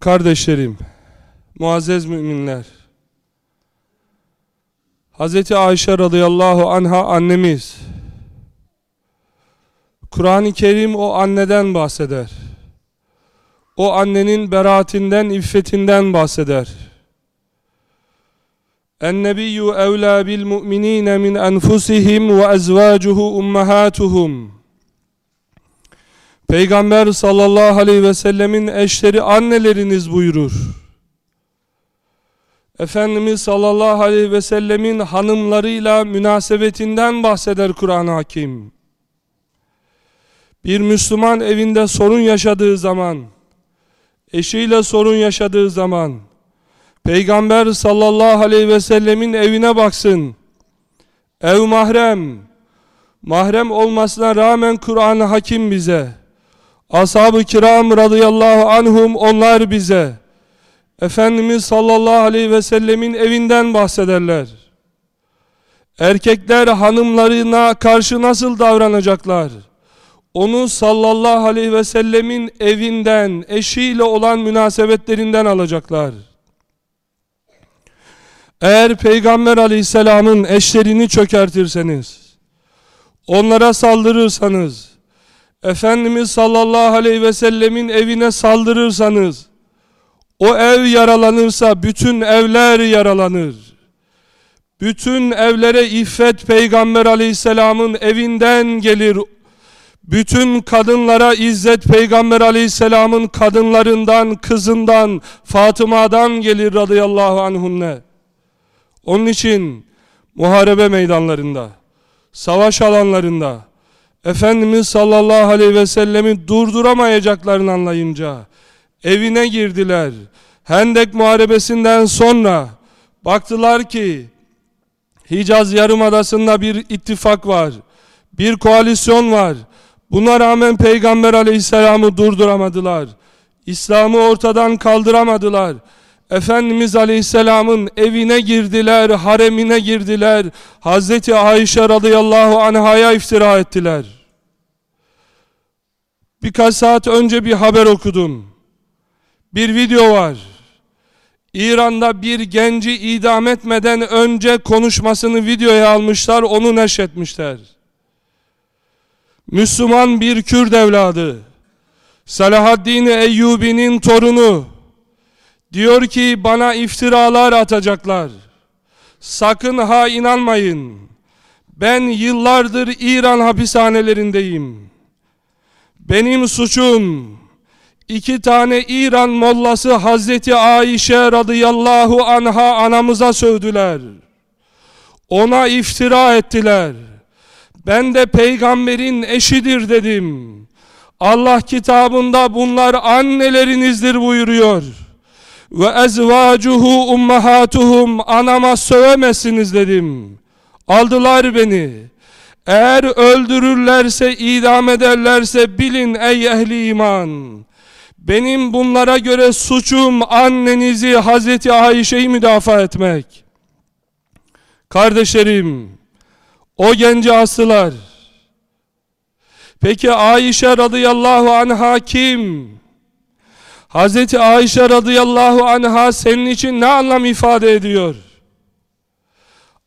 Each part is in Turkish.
Kardeşlerim, muazzez müminler, Hz. Ayşe radıyallahu anha annemiz, Kur'an-ı Kerim o anneden bahseder. O annenin beraatinden, iffetinden bahseder. Bil mu'minîne min enfusihim ve ezvâcuhu ummahâtuhum. Peygamber sallallahu aleyhi ve sellemin eşleri anneleriniz buyurur. Efendimiz sallallahu aleyhi ve sellemin hanımlarıyla münasebetinden bahseder Kur'an-ı Hakim. Bir Müslüman evinde sorun yaşadığı zaman, eşiyle sorun yaşadığı zaman, Peygamber sallallahu aleyhi ve sellemin evine baksın. Ev mahrem, mahrem olmasına rağmen Kur'an-ı Hakim bize, Ashab-ı kiram radıyallahu anhum onlar bize Efendimiz sallallahu aleyhi ve sellemin evinden bahsederler. Erkekler hanımlarına karşı nasıl davranacaklar? Onu sallallahu aleyhi ve sellemin evinden, eşiyle olan münasebetlerinden alacaklar. Eğer Peygamber aleyhisselamın eşlerini çökertirseniz, onlara saldırırsanız, Efendimiz sallallahu aleyhi ve sellemin evine saldırırsanız, o ev yaralanırsa bütün evler yaralanır. Bütün evlere iffet Peygamber aleyhisselamın evinden gelir. Bütün kadınlara izzet Peygamber aleyhisselamın kadınlarından, kızından, Fatıma'dan gelir radıyallahu anhunne. Onun için muharebe meydanlarında, savaş alanlarında, Efendimiz sallallahu aleyhi ve sellemi durduramayacaklarını anlayınca evine girdiler. Hendek muharebesinden sonra baktılar ki Hicaz Yarımadası'nda bir ittifak var. Bir koalisyon var. Buna rağmen Peygamber aleyhisselamı durduramadılar. İslam'ı ortadan kaldıramadılar. Efendimiz Aleyhisselam'ın evine girdiler, haremine girdiler. Hazreti Ayşe radıyallahu anhaya iftira ettiler. Birkaç saat önce bir haber okudum. Bir video var. İran'da bir genci idam etmeden önce konuşmasını videoya almışlar, onu neşretmişler. Müslüman bir Kürt evladı, Salahaddin Eyyubi'nin torunu, diyor ki bana iftiralar atacaklar. Sakın ha inanmayın. Ben yıllardır İran hapishanelerindeyim. Benim suçum iki tane İran mollası Hazreti Ayşe radıyallahu anha anamıza sövdüler. Ona iftira ettiler. Ben de peygamberin eşidir dedim. Allah kitabında bunlar annelerinizdir buyuruyor. Ve ezvacuhu ummahatuhum anama sövemezsiniz dedim. Aldılar beni. Eğer öldürürlerse, idam ederlerse bilin ey ehli iman. Benim bunlara göre suçum annenizi Hazreti Ayşe'yi müdafaa etmek. Kardeşlerim, o genci astılar. Peki Ayşe radıyallahu anha kim? Hazreti Ayşe radıyallahu anha senin için ne anlam ifade ediyor?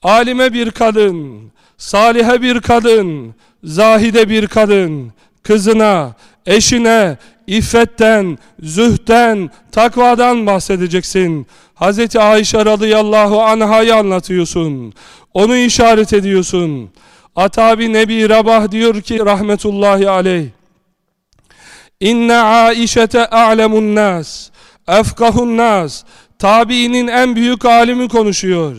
Alime bir kadın, salihe bir kadın, zahide bir kadın, kızına, eşine, iffetten, zühten, takvadan bahsedeceksin. Hz. Ayşe radıyallahu anha'yı anlatıyorsun. Onu işaret ediyorsun. Atabi Nebi Rabah diyor ki rahmetullahi aleyh. İnne Aişete a'lemun nas, efkahun nas. Tabiinin en büyük alimi konuşuyor.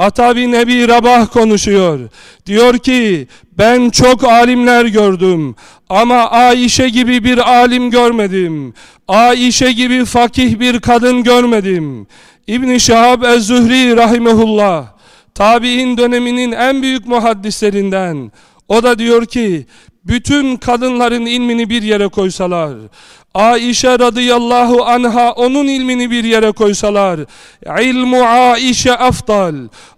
Atabi Nebi Rabah konuşuyor. Diyor ki ben çok alimler gördüm ama Aişe gibi bir alim görmedim. Aişe gibi fakih bir kadın görmedim. İbn-i Şahab Ez-Zühri rahimehullah tabi'in döneminin en büyük muhaddislerinden o da diyor ki bütün kadınların ilmini bir yere koysalar, Aişe radıyallahu anha onun ilmini bir yere koysalar, ilmu Aişe afdal,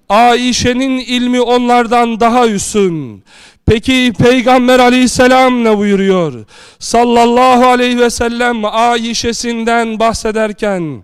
Aişe'nin ilmi onlardan daha üstün. Peki Peygamber aleyhisselam ne buyuruyor? Sallallahu aleyhi ve sellem Aişe'sinden bahsederken,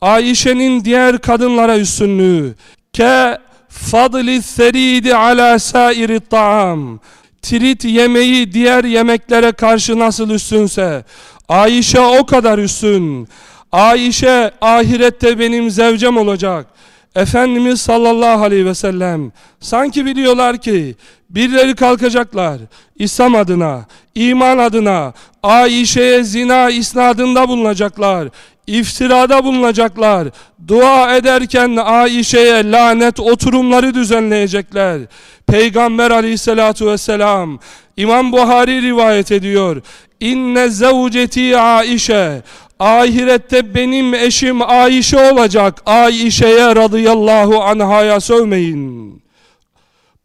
Aişe'nin diğer kadınlara üstünlüğü, ke fadli seridi ala sairi ta'am, trit yemeği diğer yemeklere karşı nasıl üstünse, Ayşe o kadar üstün. Ayşe ahirette benim zevcem olacak. Efendimiz sallallahu aleyhi ve sellem sanki biliyorlar ki birileri kalkacaklar İslam adına, iman adına, Ayşe'ye zina isnadında bulunacaklar iftirada bulunacaklar. Dua ederken Aişe'ye lanet oturumları düzenleyecekler. Peygamber aleyhissalatu vesselam İmam Buhari rivayet ediyor. İnne zevceti Aişe Ahirette benim eşim Aişe olacak. Aişe'ye radıyallahu anhaya sövmeyin.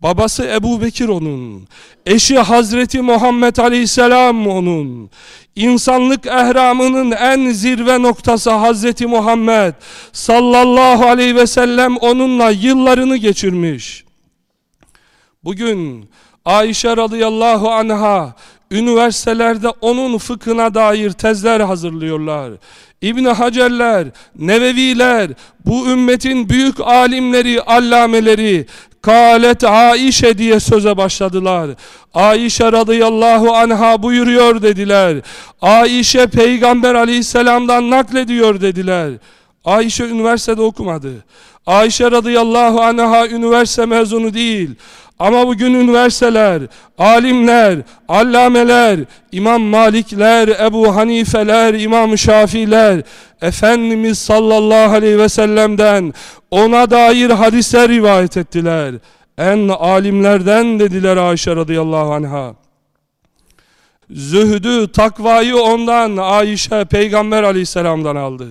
Babası Ebu Bekir onun. Eşi Hazreti Muhammed Aleyhisselam onun. İnsanlık ehramının en zirve noktası Hazreti Muhammed sallallahu aleyhi ve sellem onunla yıllarını geçirmiş. Bugün Ayşe radıyallahu anha üniversitelerde onun fıkhına dair tezler hazırlıyorlar. İbn Hacerler, Neveviler, bu ümmetin büyük alimleri, allameleri Kalet Aişe diye söze başladılar. Aişe radıyallahu anha buyuruyor dediler. Aişe peygamber aleyhisselamdan naklediyor dediler. Ayşe üniversitede okumadı. Ayşe radıyallahu anha üniversite mezunu değil. Ama bugün üniversiteler, alimler, allameler, İmam Malikler, Ebu Hanifeler, İmam Şafiler, Efendimiz sallallahu aleyhi ve sellem'den ona dair hadisler rivayet ettiler. En alimlerden dediler Ayşe radıyallahu anha. Zühdü, takvayı ondan Ayşe peygamber aleyhisselamdan aldı.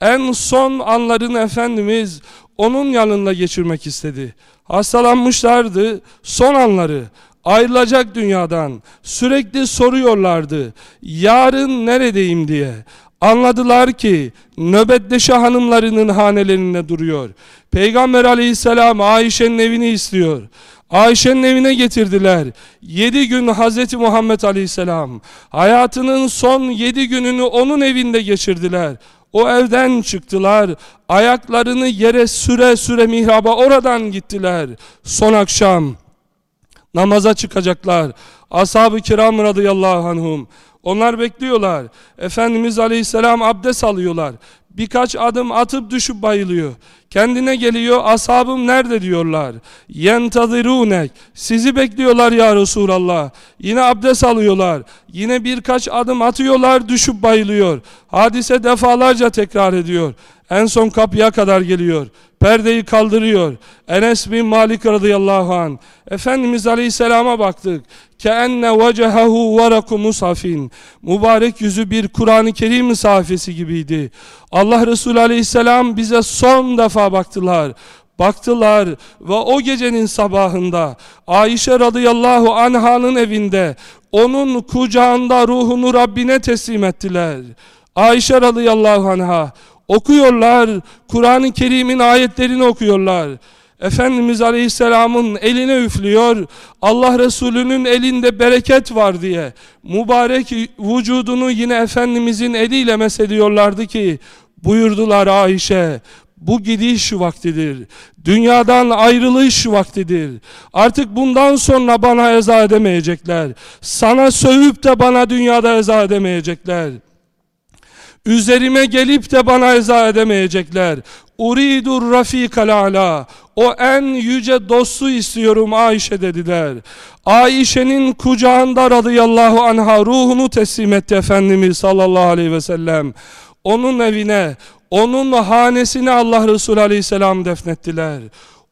En son anlarını Efendimiz onun yanında geçirmek istedi. Hastalanmışlardı, son anları ayrılacak dünyadan sürekli soruyorlardı. Yarın neredeyim diye. Anladılar ki nöbetleşe hanımlarının hanelerinde duruyor. Peygamber aleyhisselam Ayşe'nin evini istiyor. Ayşe'nin evine getirdiler. Yedi gün Hazreti Muhammed aleyhisselam hayatının son yedi gününü onun evinde geçirdiler. O evden çıktılar. Ayaklarını yere süre süre mihraba oradan gittiler. Son akşam namaza çıkacaklar. Ashab-ı kiram radıyallahu anhum. Onlar bekliyorlar. Efendimiz aleyhisselam abdest alıyorlar. Birkaç adım atıp düşüp bayılıyor. Kendine geliyor, ashabım nerede diyorlar. Yentadirunek. Sizi bekliyorlar ya Resulallah. Yine abdest alıyorlar. Yine birkaç adım atıyorlar, düşüp bayılıyor. Hadise defalarca tekrar ediyor. En son kapıya kadar geliyor. Perdeyi kaldırıyor. Enes bin Malik radıyallahu an. Efendimiz aleyhisselama baktık. Keenne vecehehu varaku musafin. Mübarek yüzü bir Kur'an-ı Kerim sayfası gibiydi. Allah Resulü aleyhisselam bize son defa baktılar. Baktılar ve o gecenin sabahında Ayşe radıyallahu anhanın evinde onun kucağında ruhunu Rabbine teslim ettiler. Ayşe radıyallahu anha okuyorlar. Kur'an-ı Kerim'in ayetlerini okuyorlar. Efendimiz Aleyhisselam'ın eline üflüyor. Allah Resulü'nün elinde bereket var diye. Mübarek vücudunu yine Efendimizin eliyle mesediyorlardı ki buyurdular Ayşe bu gidiş vaktidir. Dünyadan ayrılış vaktidir. Artık bundan sonra bana eza edemeyecekler. Sana sövüp de bana dünyada eza edemeyecekler. Üzerime gelip de bana eza edemeyecekler. Uridur rafikal ala. O en yüce dostu istiyorum Ayşe dediler. Ayşe'nin kucağında radıyallahu anha ruhunu teslim etti Efendimiz sallallahu aleyhi ve sellem. Onun evine, onun hanesine Allah Resulü aleyhisselam defnettiler.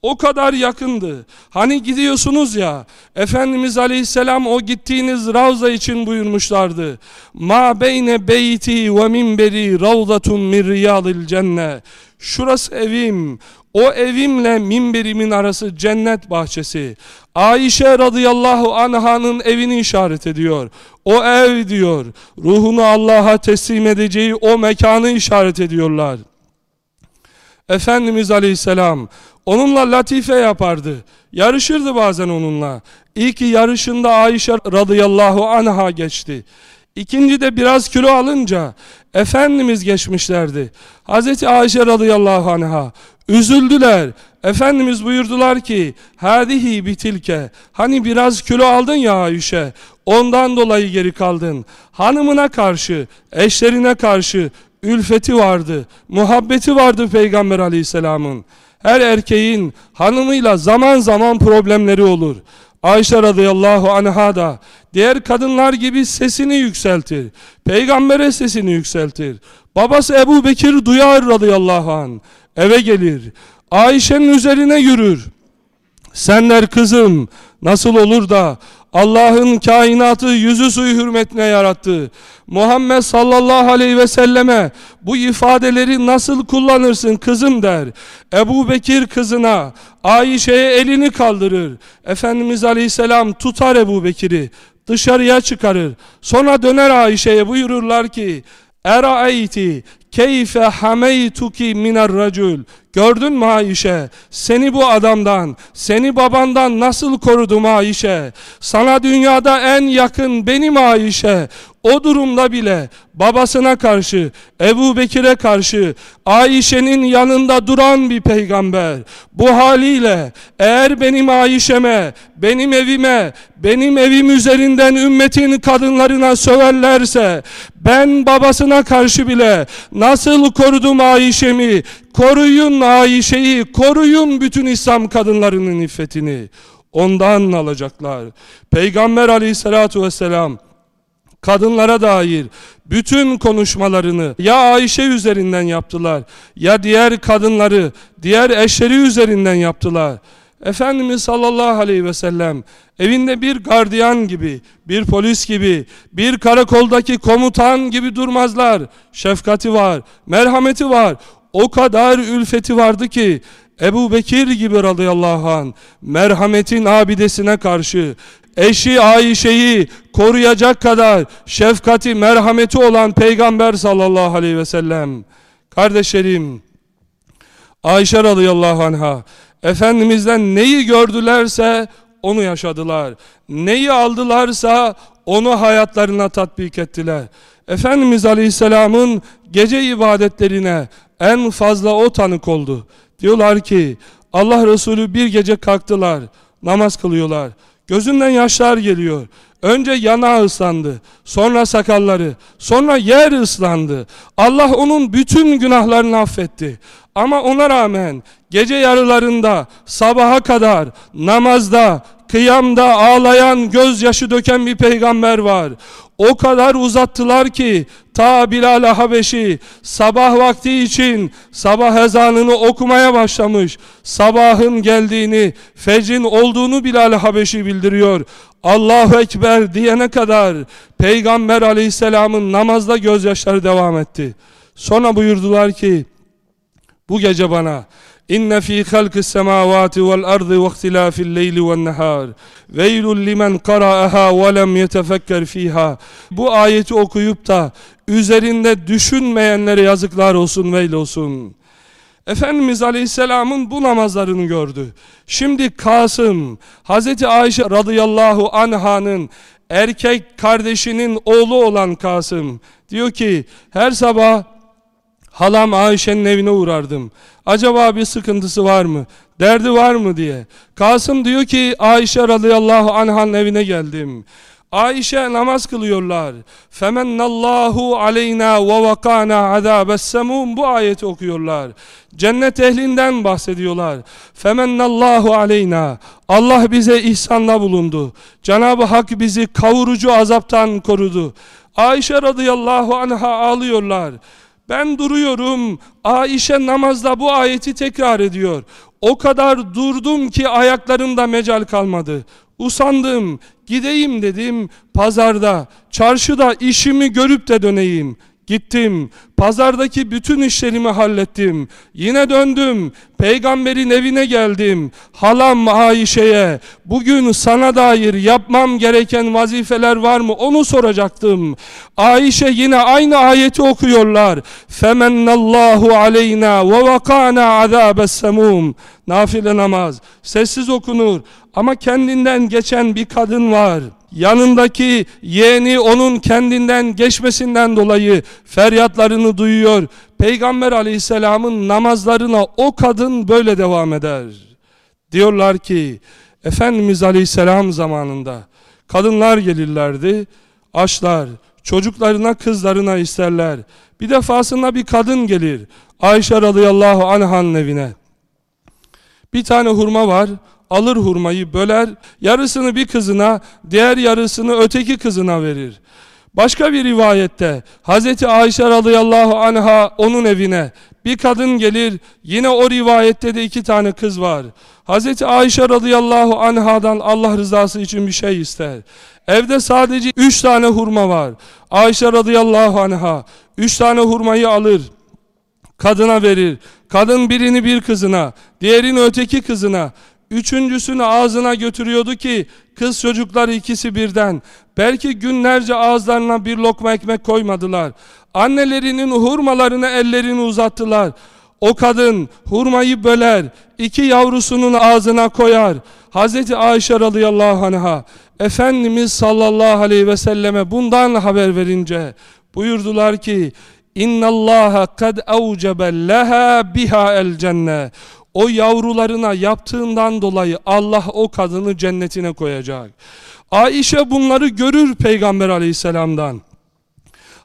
O kadar yakındı. Hani gidiyorsunuz ya, Efendimiz Aleyhisselam o gittiğiniz Ravza için buyurmuşlardı. Ma beyne beyti ve minberi ravzatun min riyadil cenne. Şurası evim, o evimle minberimin arası cennet bahçesi. Ayşe radıyallahu anhanın evini işaret ediyor. O ev diyor, ruhunu Allah'a teslim edeceği o mekanı işaret ediyorlar. Efendimiz Aleyhisselam onunla latife yapardı. Yarışırdı bazen onunla. İlk yarışında Ayşe radıyallahu anha geçti. İkinci de biraz kilo alınca Efendimiz geçmişlerdi. Hazreti Ayşe radıyallahu anha üzüldüler. Efendimiz buyurdular ki hadihi bitilke hani biraz kilo aldın ya Ayşe ondan dolayı geri kaldın. Hanımına karşı eşlerine karşı ülfeti vardı, muhabbeti vardı Peygamber aleyhisselamın. Her erkeğin hanımıyla zaman zaman problemleri olur. Ayşe radıyallahu anha da diğer kadınlar gibi sesini yükseltir. Peygambere sesini yükseltir. Babası Ebu Bekir duyar radıyallahu an. Eve gelir. Ayşe'nin üzerine yürür. Senler kızım nasıl olur da Allah'ın kainatı yüzü suyu hürmetine yarattı. Muhammed sallallahu aleyhi ve selleme bu ifadeleri nasıl kullanırsın kızım der. Ebu Bekir kızına Ayşe'ye elini kaldırır. Efendimiz aleyhisselam tutar Ebu Bekir'i dışarıya çıkarır. Sonra döner Ayşe'ye buyururlar ki Eraeyti keyfe hameytuki minar racul Gördün mü Ayşe? Seni bu adamdan, seni babandan nasıl korudum Ayşe? Sana dünyada en yakın benim Ayşe. O durumda bile babasına karşı, Ebu Bekir'e karşı Ayşe'nin yanında duran bir peygamber. Bu haliyle eğer benim Ayşe'me, benim evime, benim evim üzerinden ümmetin kadınlarına söverlerse ben babasına karşı bile nasıl korudum Ayşe'mi, koruyun Ayşe'yi, koruyun bütün İslam kadınlarının iffetini. Ondan alacaklar. Peygamber aleyhissalatu vesselam kadınlara dair bütün konuşmalarını ya Ayşe üzerinden yaptılar ya diğer kadınları, diğer eşleri üzerinden yaptılar. Efendimiz sallallahu aleyhi ve sellem evinde bir gardiyan gibi, bir polis gibi, bir karakoldaki komutan gibi durmazlar. Şefkati var, merhameti var. O kadar ülfeti vardı ki Ebu Bekir gibi radıyallahu an merhametin abidesine karşı eşi Ayşe'yi koruyacak kadar şefkati, merhameti olan Peygamber sallallahu aleyhi ve sellem. Kardeşlerim, Ayşe radıyallahu anha, Efendimiz'den neyi gördülerse onu yaşadılar. Neyi aldılarsa onu hayatlarına tatbik ettiler. Efendimiz Aleyhisselam'ın gece ibadetlerine en fazla o tanık oldu. Diyorlar ki Allah Resulü bir gece kalktılar, namaz kılıyorlar. Gözünden yaşlar geliyor. Önce yanağı ıslandı, sonra sakalları, sonra yer ıslandı. Allah onun bütün günahlarını affetti. Ama ona rağmen gece yarılarında sabaha kadar namazda, kıyamda ağlayan, gözyaşı döken bir peygamber var. O kadar uzattılar ki ta Bilal Habeşi sabah vakti için sabah ezanını okumaya başlamış. Sabahın geldiğini, fecrin olduğunu Bilal Habeşi bildiriyor. Allahu Ekber diyene kadar Peygamber Aleyhisselam'ın namazda gözyaşları devam etti. Sonra buyurdular ki bu gece bana Semâvâti vel ardı ve ihtilâfil leyli ven nehâr. Veylul limen qara'aha ve lem yetefekker fîhâ. Bu ayeti okuyup da üzerinde düşünmeyenlere yazıklar olsun, veil olsun. Efendimiz Aleyhisselam'ın bu namazlarını gördü. Şimdi Kasım, Hazreti Ayşe radıyallahu anhanın erkek kardeşinin oğlu olan Kasım diyor ki her sabah Halam Ayşe'nin evine uğrardım. Acaba bir sıkıntısı var mı? Derdi var mı diye. Kasım diyor ki Ayşe radıyallahu anh'ın evine geldim. Ayşe namaz kılıyorlar. Femennallahu aleyna ve vakana azabes semum bu ayeti okuyorlar. Cennet ehlinden bahsediyorlar. Femennallahu aleyna. Allah bize ihsanda bulundu. Cenab-ı Hak bizi kavurucu azaptan korudu. Ayşe radıyallahu anha ağlıyorlar. Ben duruyorum. Ayşe namazda bu ayeti tekrar ediyor. O kadar durdum ki ayaklarımda mecal kalmadı. Usandım, gideyim dedim pazarda, çarşıda işimi görüp de döneyim. Gittim, pazardaki bütün işlerimi hallettim. Yine döndüm, peygamberin evine geldim. Halam Ayşe'ye, bugün sana dair yapmam gereken vazifeler var mı onu soracaktım. Ayşe yine aynı ayeti okuyorlar. Femennallahu aleyna ve vakana azabes semum. Nafile namaz, sessiz okunur ama kendinden geçen bir kadın var yanındaki yeğeni onun kendinden geçmesinden dolayı feryatlarını duyuyor. Peygamber aleyhisselamın namazlarına o kadın böyle devam eder. Diyorlar ki Efendimiz aleyhisselam zamanında kadınlar gelirlerdi, açlar, çocuklarına kızlarına isterler. Bir defasında bir kadın gelir Ayşe radıyallahu anh'ın evine. Bir tane hurma var, alır hurmayı böler, yarısını bir kızına, diğer yarısını öteki kızına verir. Başka bir rivayette Hazreti Ayşe radıyallahu anha onun evine bir kadın gelir yine o rivayette de iki tane kız var. Hazreti Ayşe radıyallahu anhadan Allah rızası için bir şey ister. Evde sadece üç tane hurma var. Ayşe radıyallahu anha üç tane hurmayı alır kadına verir. Kadın birini bir kızına, diğerini öteki kızına, Üçüncüsünü ağzına götürüyordu ki kız çocuklar ikisi birden. Belki günlerce ağızlarına bir lokma ekmek koymadılar. Annelerinin hurmalarını ellerini uzattılar. O kadın hurmayı böler, iki yavrusunun ağzına koyar. Hazreti Ayşe radıyallahu anh'a Efendimiz sallallahu aleyhi ve selleme bundan haber verince buyurdular ki İnna Allah kad evcebe leha biha el cennet o yavrularına yaptığından dolayı Allah o kadını cennetine koyacak. Ayşe bunları görür Peygamber aleyhisselamdan.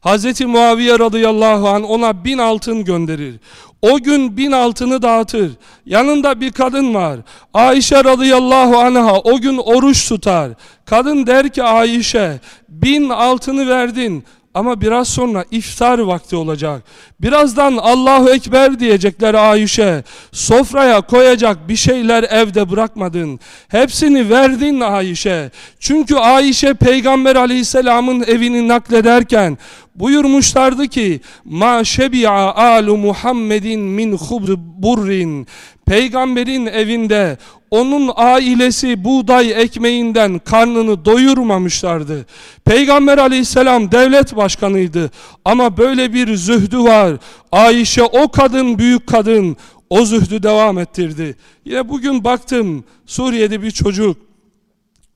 Hazreti Muaviye radıyallahu an ona bin altın gönderir. O gün bin altını dağıtır. Yanında bir kadın var. Ayşe radıyallahu anha o gün oruç tutar. Kadın der ki Ayşe bin altını verdin. Ama biraz sonra iftar vakti olacak. Birazdan Allahu Ekber diyecekler Ayşe. Sofraya koyacak bir şeyler evde bırakmadın. Hepsini verdin Ayşe. Çünkü Ayşe Peygamber Aleyhisselam'ın evini naklederken buyurmuşlardı ki ma şebi'a alu Muhammedin min hubr burrin Peygamberin evinde onun ailesi buğday ekmeğinden karnını doyurmamışlardı. Peygamber aleyhisselam devlet başkanıydı ama böyle bir zühdü var. Ayşe o kadın büyük kadın o zühdü devam ettirdi. Yine bugün baktım Suriye'de bir çocuk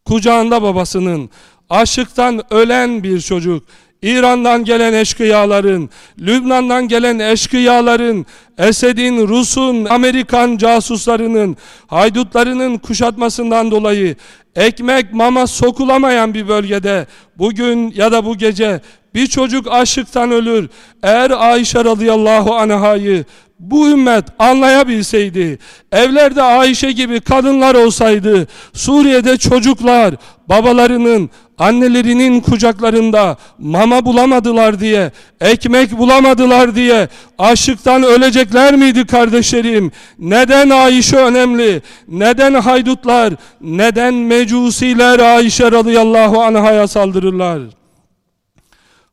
kucağında babasının aşıktan ölen bir çocuk İran'dan gelen eşkıyaların, Lübnan'dan gelen eşkıyaların, Esed'in, Rus'un, Amerikan casuslarının, haydutlarının kuşatmasından dolayı ekmek mama sokulamayan bir bölgede bugün ya da bu gece bir çocuk açlıktan ölür. Eğer Ayşe radıyallahu anhayı bu ümmet anlayabilseydi, evlerde Ayşe gibi kadınlar olsaydı, Suriye'de çocuklar babalarının, annelerinin kucaklarında mama bulamadılar diye, ekmek bulamadılar diye açlıktan ölecekler miydi kardeşlerim? Neden Ayşe önemli? Neden haydutlar? Neden mecusiler Ayşe radıyallahu anh'a saldırırlar?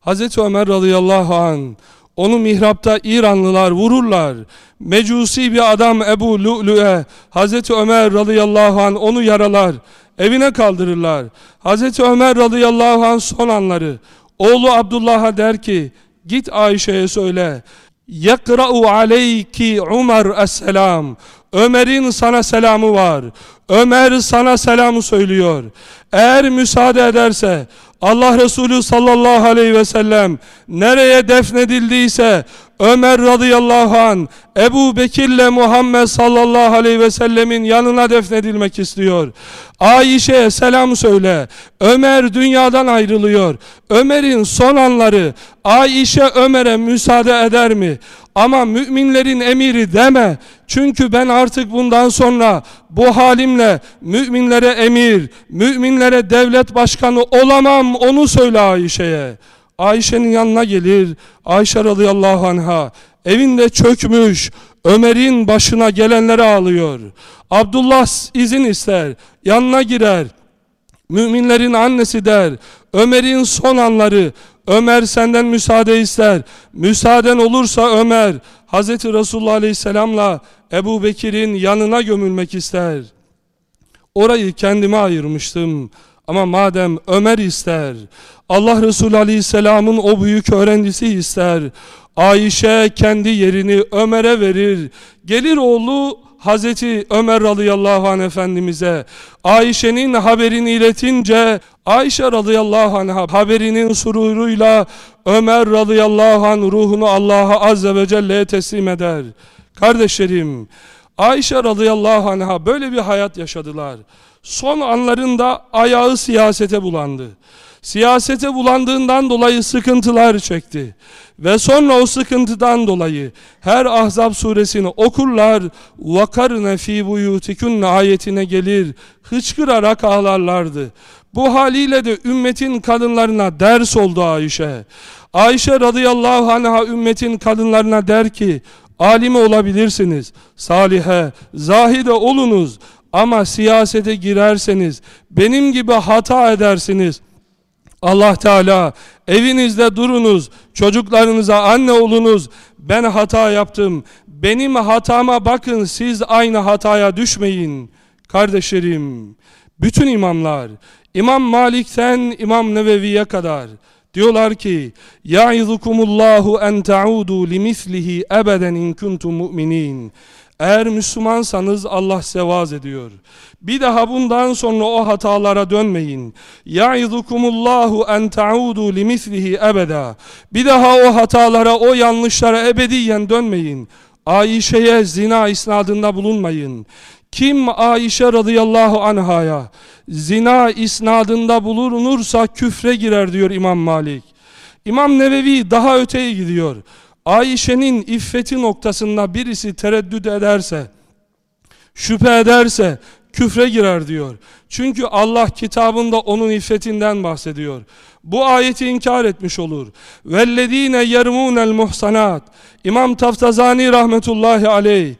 Hazreti Ömer radıyallahu anh onu mihrapta İranlılar vururlar. Mecusi bir adam Ebu Lu'lu'e Hazreti Ömer radıyallahu an onu yaralar. Evine kaldırırlar. Hazreti Ömer radıyallahu an son anları. Oğlu Abdullah'a der ki git Ayşe'ye söyle. Yekra'u aleyki Umar es-selam. Ömer'in sana selamı var. Ömer sana selamı söylüyor. Eğer müsaade ederse Allah Resulü sallallahu aleyhi ve sellem nereye defnedildiyse Ömer radıyallahu an Ebu Bekir'le Muhammed sallallahu aleyhi ve sellemin yanına defnedilmek istiyor. Ayşe'ye selam söyle. Ömer dünyadan ayrılıyor. Ömer'in son anları Ayşe Ömer'e müsaade eder mi? Ama müminlerin emiri deme. Çünkü ben artık bundan sonra bu halimle müminlere emir, müminlere devlet başkanı olamam onu söyle Ayşe'ye. Ayşe'nin yanına gelir. Ayşe radıyallahu anha evinde çökmüş Ömer'in başına gelenleri ağlıyor. Abdullah izin ister, yanına girer. Müminlerin annesi der, Ömer'in son anları, Ömer senden müsaade ister. Müsaaden olursa Ömer, Hazreti Resulullah Aleyhisselam'la Ebu Bekir'in yanına gömülmek ister. Orayı kendime ayırmıştım. Ama madem Ömer ister, Allah Resulü Aleyhisselam'ın o büyük öğrencisi ister, Ayşe kendi yerini Ömer'e verir. Gelir oğlu Hazreti Ömer radıyallahu anh efendimize Ayşe'nin haberini iletince Ayşe radıyallahu anh haberinin sururuyla Ömer radıyallahu anh ruhunu Allah'a azze ve celle'ye teslim eder. Kardeşlerim Ayşe radıyallahu anh'a böyle bir hayat yaşadılar. Son anlarında ayağı siyasete bulandı. Siyasete bulandığından dolayı sıkıntılar çekti. Ve sonra o sıkıntıdan dolayı her Ahzab suresini okurlar. وَقَرْنَ ف۪ي بُيُوتِكُنَّ ayetine gelir. Hıçkırarak ağlarlardı. Bu haliyle de ümmetin kadınlarına ders oldu Ayşe. Ayşe radıyallahu anh'a ümmetin kadınlarına der ki alime olabilirsiniz, salihe, zahide olunuz ama siyasete girerseniz benim gibi hata edersiniz. Allah Teala evinizde durunuz, çocuklarınıza anne olunuz. Ben hata yaptım. Benim hatama bakın siz aynı hataya düşmeyin. Kardeşlerim, bütün imamlar, İmam Malik'ten İmam Nevevi'ye kadar diyorlar ki Ya'izukumullahu en ta'udu limislihi ebeden in kuntum mu'minin eğer Müslümansanız Allah sevaz ediyor. Bir daha bundan sonra o hatalara dönmeyin. Ya'izukumullahu en ta'udu limislihi ebeda. Bir daha o hatalara, o yanlışlara ebediyen dönmeyin. Ayşe'ye zina isnadında bulunmayın. Kim Ayşe radıyallahu anhaya zina isnadında bulunursa küfre girer diyor İmam Malik. İmam Nevevi daha öteye gidiyor. Ayşe'nin iffeti noktasında birisi tereddüt ederse, şüphe ederse küfre girer diyor. Çünkü Allah kitabında onun iffetinden bahsediyor. Bu ayeti inkar etmiş olur. Vellezine yermunel muhsanat. İmam Taftazani rahmetullahi aleyh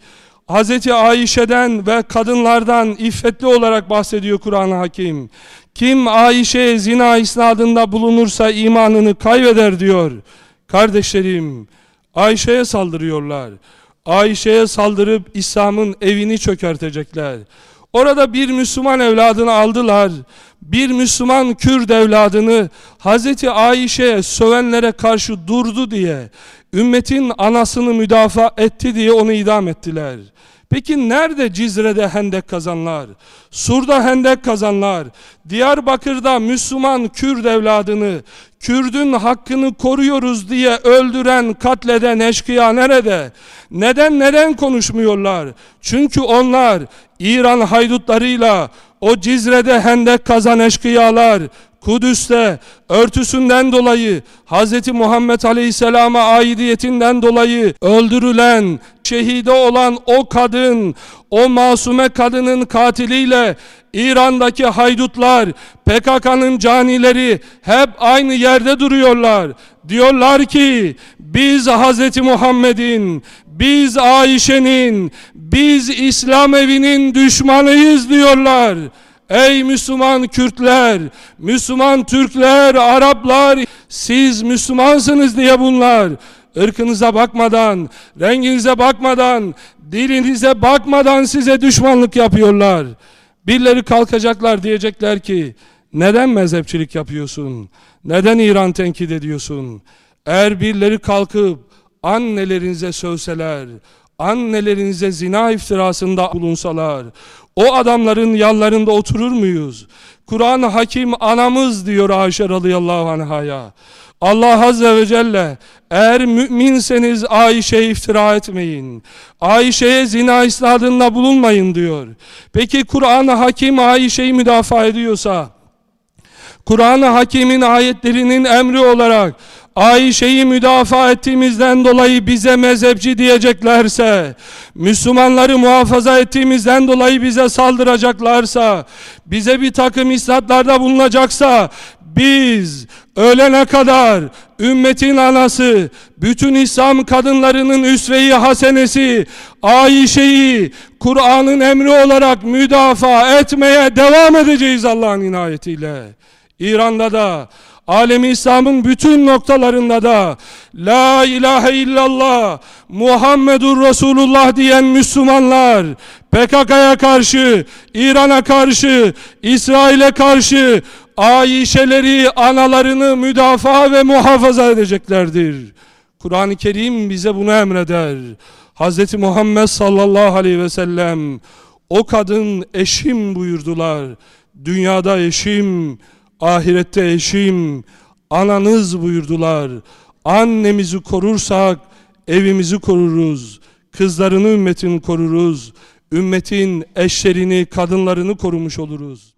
Hz. Ayşe'den ve kadınlardan iffetli olarak bahsediyor Kur'an-ı Hakim. Kim Ayşe zina isnadında bulunursa imanını kaybeder diyor. Kardeşlerim, Ayşe'ye saldırıyorlar. Ayşe'ye saldırıp İslam'ın evini çökertecekler. Orada bir Müslüman evladını aldılar. Bir Müslüman Kürt evladını Hazreti Ayşe'ye sövenlere karşı durdu diye, ümmetin anasını müdafaa etti diye onu idam ettiler. Peki nerede Cizre'de hendek kazanlar? Sur'da hendek kazanlar? Diyarbakır'da Müslüman Kürt evladını, Kürdün hakkını koruyoruz diye öldüren, katleden eşkıya nerede? Neden neden konuşmuyorlar? Çünkü onlar İran haydutlarıyla o Cizre'de hendek kazan eşkıyalar, Kudüs'te örtüsünden dolayı Hz. Muhammed Aleyhisselam'a aidiyetinden dolayı öldürülen, şehide olan o kadın, o masume kadının katiliyle İran'daki haydutlar, PKK'nın canileri hep aynı yerde duruyorlar. Diyorlar ki biz Hz. Muhammed'in, biz Ayşe'nin, biz İslam evinin düşmanıyız diyorlar. Ey Müslüman Kürtler, Müslüman Türkler, Araplar, siz Müslümansınız diye bunlar. ırkınıza bakmadan, renginize bakmadan, dilinize bakmadan size düşmanlık yapıyorlar. Birileri kalkacaklar diyecekler ki, neden mezhepçilik yapıyorsun? Neden İran tenkit ediyorsun? Eğer birileri kalkıp annelerinize sövseler, annelerinize zina iftirasında bulunsalar, o adamların yanlarında oturur muyuz? Kur'an hakim anamız diyor Ayşe radıyallahu anhaya. Allah azze ve celle eğer müminseniz Ayşe'ye iftira etmeyin. Ayşe'ye zina isnadında bulunmayın diyor. Peki Kur'an hakim Ayşe'yi müdafaa ediyorsa Kur'an-ı Hakim'in ayetlerinin emri olarak Ayşe'yi müdafaa ettiğimizden dolayı bize mezhepçi diyeceklerse, Müslümanları muhafaza ettiğimizden dolayı bize saldıracaklarsa, bize bir takım isnatlarda bulunacaksa, biz ölene kadar ümmetin anası, bütün İslam kadınlarının üsve-i hasenesi Ayşe'yi Kur'an'ın emri olarak müdafaa etmeye devam edeceğiz Allah'ın inayetiyle. İran'da da alemi İslam'ın bütün noktalarında da La ilahe illallah Muhammedur Resulullah diyen Müslümanlar PKK'ya karşı, İran'a karşı, İsrail'e karşı Ayşeleri, analarını müdafaa ve muhafaza edeceklerdir. Kur'an-ı Kerim bize bunu emreder. Hz. Muhammed sallallahu aleyhi ve sellem o kadın eşim buyurdular. Dünyada eşim, ahirette eşim, ananız buyurdular. Annemizi korursak evimizi koruruz. Kızlarını ümmetin koruruz. Ümmetin eşlerini, kadınlarını korumuş oluruz.